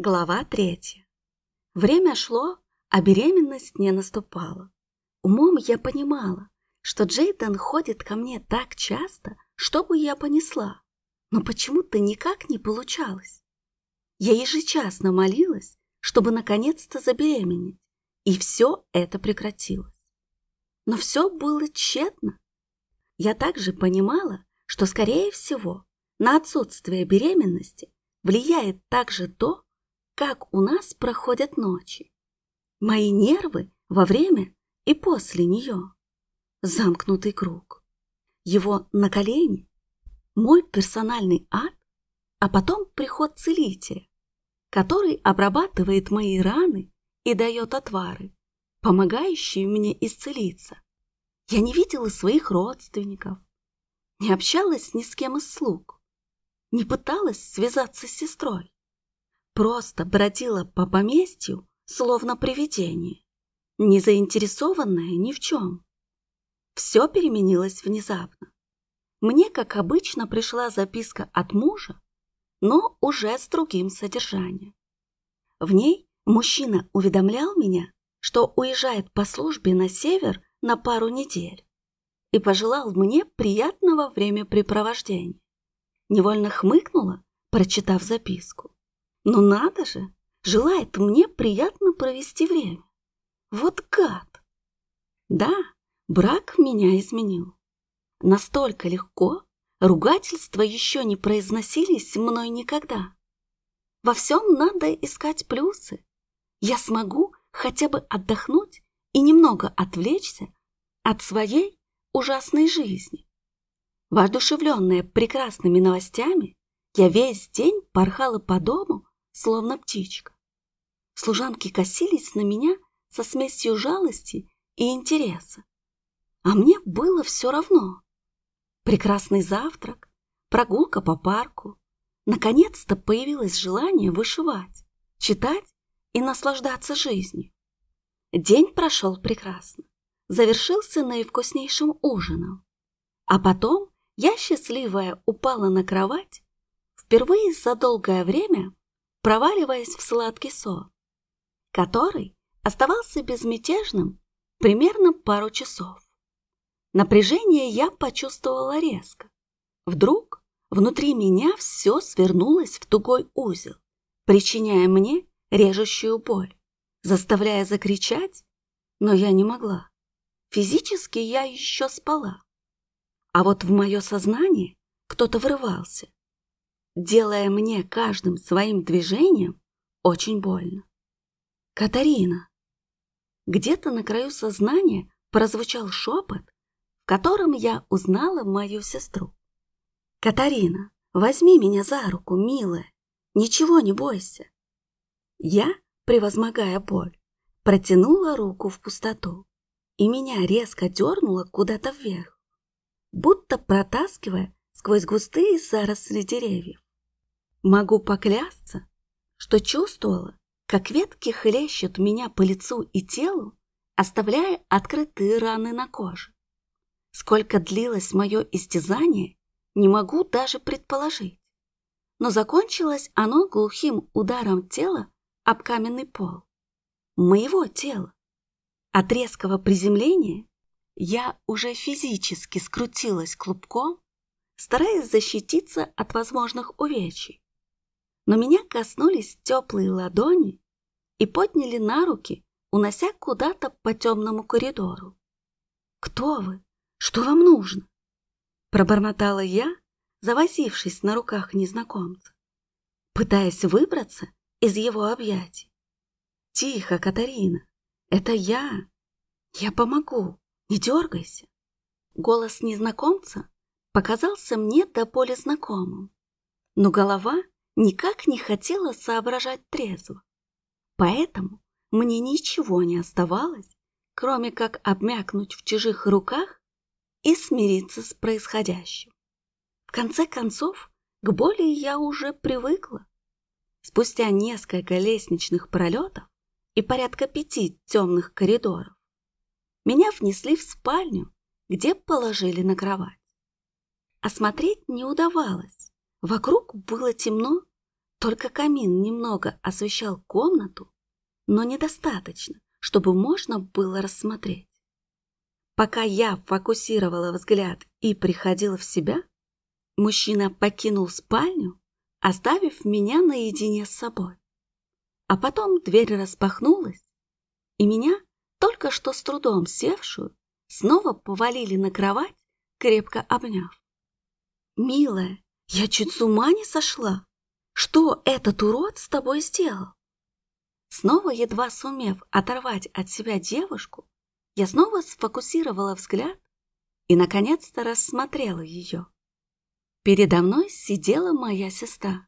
Глава третья. Время шло, а беременность не наступала. Умом я понимала, что Джейден ходит ко мне так часто, чтобы я понесла, но почему-то никак не получалось. Я ежечасно молилась, чтобы наконец-то забеременеть, и все это прекратилось. Но все было тщетно. Я также понимала, что, скорее всего, на отсутствие беременности влияет также то, как у нас проходят ночи. Мои нервы во время и после нее. Замкнутый круг. Его на колени, мой персональный ад, а потом приход целителя, который обрабатывает мои раны и дает отвары, помогающие мне исцелиться. Я не видела своих родственников, не общалась ни с кем из слуг, не пыталась связаться с сестрой просто бродила по поместью, словно привидение, не заинтересованная ни в чем. Все переменилось внезапно. Мне, как обычно, пришла записка от мужа, но уже с другим содержанием. В ней мужчина уведомлял меня, что уезжает по службе на север на пару недель и пожелал мне приятного времяпрепровождения. Невольно хмыкнула, прочитав записку. Ну надо же, желает мне приятно провести время. Вот гад! Да, брак меня изменил. Настолько легко ругательства еще не произносились мной никогда. Во всем надо искать плюсы. Я смогу хотя бы отдохнуть и немного отвлечься от своей ужасной жизни. Воодушевленная прекрасными новостями, я весь день порхала по дому, словно птичка. Служанки косились на меня со смесью жалости и интереса. А мне было все равно. Прекрасный завтрак, прогулка по парку. Наконец-то появилось желание вышивать, читать и наслаждаться жизнью. День прошел прекрасно. Завершился наивкуснейшим ужином. А потом я, счастливая, упала на кровать, впервые за долгое время проваливаясь в сладкий сон, который оставался безмятежным примерно пару часов. Напряжение я почувствовала резко. Вдруг внутри меня все свернулось в тугой узел, причиняя мне режущую боль, заставляя закричать, но я не могла. Физически я еще спала. А вот в мое сознание кто-то врывался, делая мне каждым своим движением очень больно. «Катарина!» Где-то на краю сознания прозвучал шепот, в котором я узнала мою сестру. «Катарина, возьми меня за руку, милая, ничего не бойся!» Я, превозмогая боль, протянула руку в пустоту, и меня резко дернуло куда-то вверх, будто протаскивая сквозь густые заросли деревьев. Могу поклясться, что чувствовала, как ветки хлещут меня по лицу и телу, оставляя открытые раны на коже. Сколько длилось мое истязание, не могу даже предположить. Но закончилось оно глухим ударом тела об каменный пол. Моего тела. От резкого приземления я уже физически скрутилась клубком, стараясь защититься от возможных увечий но меня коснулись теплые ладони и подняли на руки, унося куда-то по темному коридору. «Кто вы? Что вам нужно?» Пробормотала я, завозившись на руках незнакомца, пытаясь выбраться из его объятий. «Тихо, Катарина, это я. Я помогу, не дергайся». Голос незнакомца показался мне до боли знакомым, но голова никак не хотела соображать трезво. Поэтому мне ничего не оставалось, кроме как обмякнуть в чужих руках и смириться с происходящим. В конце концов, к боли я уже привыкла. Спустя несколько лестничных пролетов и порядка пяти темных коридоров меня внесли в спальню, где положили на кровать. Осмотреть не удавалось. Вокруг было темно Только камин немного освещал комнату, но недостаточно, чтобы можно было рассмотреть. Пока я фокусировала взгляд и приходила в себя, мужчина покинул спальню, оставив меня наедине с собой. А потом дверь распахнулась, и меня, только что с трудом севшую, снова повалили на кровать, крепко обняв. «Милая, я чуть с ума не сошла! Что этот урод с тобой сделал?» Снова едва сумев оторвать от себя девушку, я снова сфокусировала взгляд и, наконец-то, рассмотрела ее. Передо мной сидела моя сестра.